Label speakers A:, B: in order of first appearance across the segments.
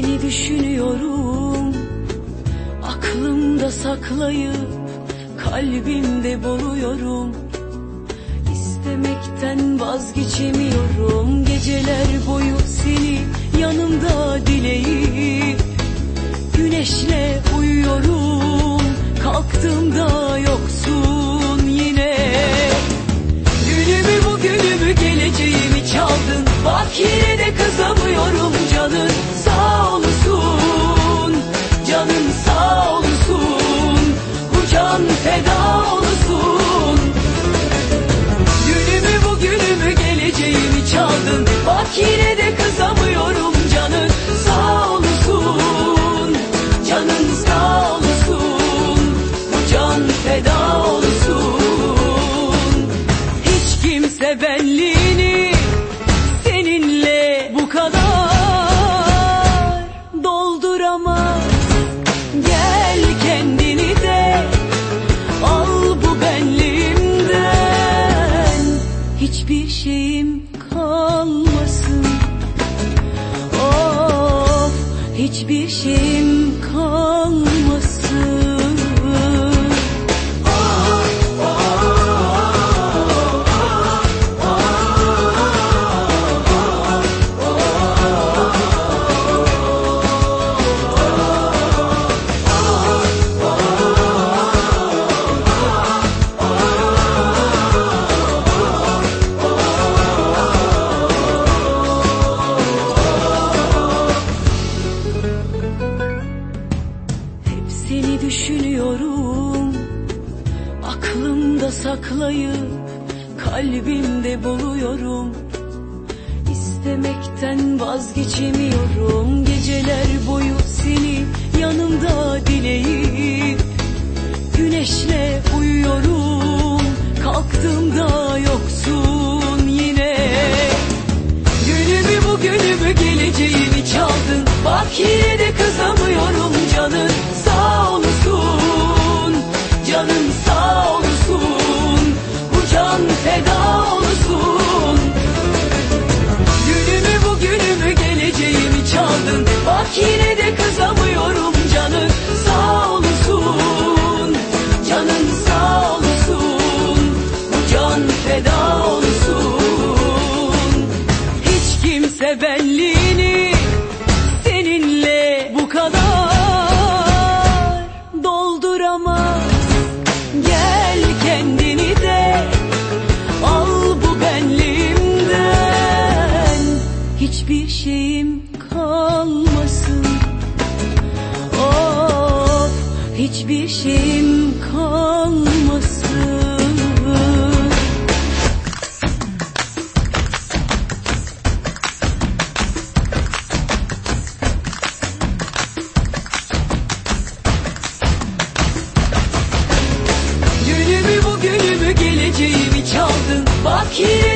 A: Seni düşünüyorum. Aklımda saklayıp Kalbimde boğuyorum İstemekten vazgeçemiyorum. Geceler boyu seni yanımda dileyip Güneşle uyuyorum. Kalktığımda yoksun. benliğini seninle bu kadar dolduramaz. Gel kendini de al bu benliğimden hiçbir şeyim kalmasın. Of hiçbir şeyim kalmasın. Aklımda saklayıp kalbimde buluyorum. İstemekten vazgeçemiyorum. Geceler boyu bir şeyim kalmasın. Of hiçbir şeyim kalmasın. Geleceğimi çaldın. Bak yine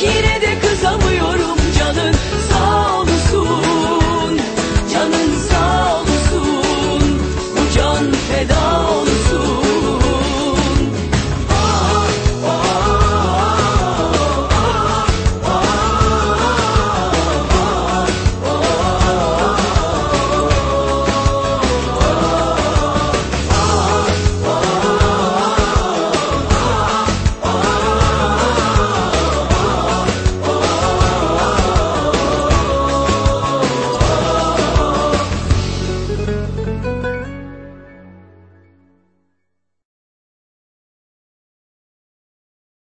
A: Yine de